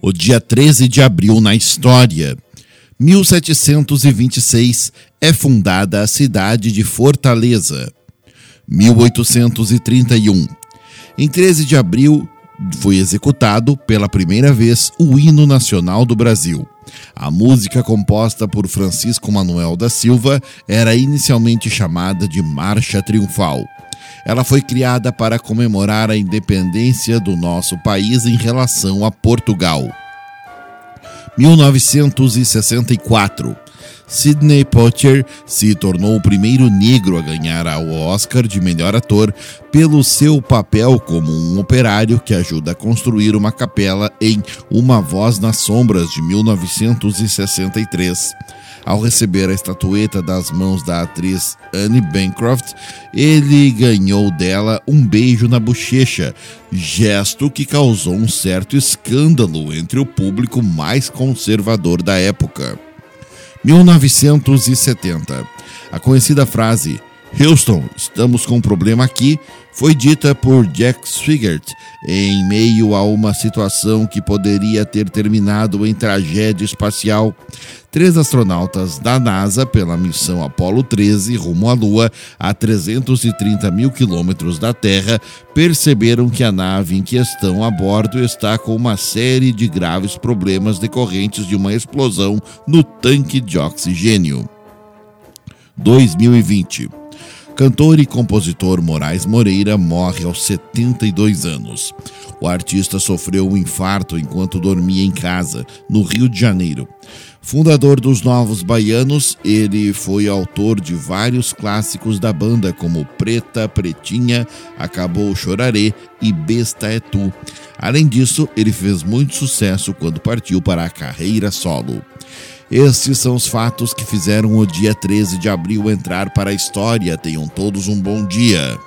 O dia 13 de abril na história. 1726 é fundada a cidade de Fortaleza. 1831. Em 13 de abril foi executado pela primeira vez o hino nacional do Brasil. A música composta por Francisco Manuel da Silva era inicialmente chamada de Marcha Triunfal. Ela foi criada para comemorar a independência do nosso país em relação a Portugal. 1964 Sidney Poitier se tornou o primeiro negro a ganhar o Oscar de melhor ator pelo seu papel como um operário que ajuda a construir uma capela em Uma Voz nas Sombras de 1963. Ao receber a estatueta das mãos da atriz Anne Bancroft, ele ganhou dela um beijo na bochecha, gesto que causou um certo escândalo entre o público mais conservador da época. 1970. A conhecida frase Houston, estamos com um problema aqui, foi dita por Jack Swigert em meio a uma situação que poderia ter terminado em tragédia espacial. Três astronautas da NASA, pela missão Apollo 13 rumo à Lua, a 330 mil quilômetros da Terra, perceberam que a nave em questão a bordo está com uma série de graves problemas decorrentes de uma explosão no tanque de oxigênio. 2020 Cantor e compositor Moraes Moreira morre aos 72 anos. O artista sofreu um infarto enquanto dormia em casa, no Rio de Janeiro. Fundador dos Novos Baianos, ele foi autor de vários clássicos da banda, como Preta, Pretinha, Acabou Choraré e Besta é Tu. Além disso, ele fez muito sucesso quando partiu para a carreira solo. Estes são os fatos que fizeram o dia 13 de abril entrar para a história. Tenham todos um bom dia.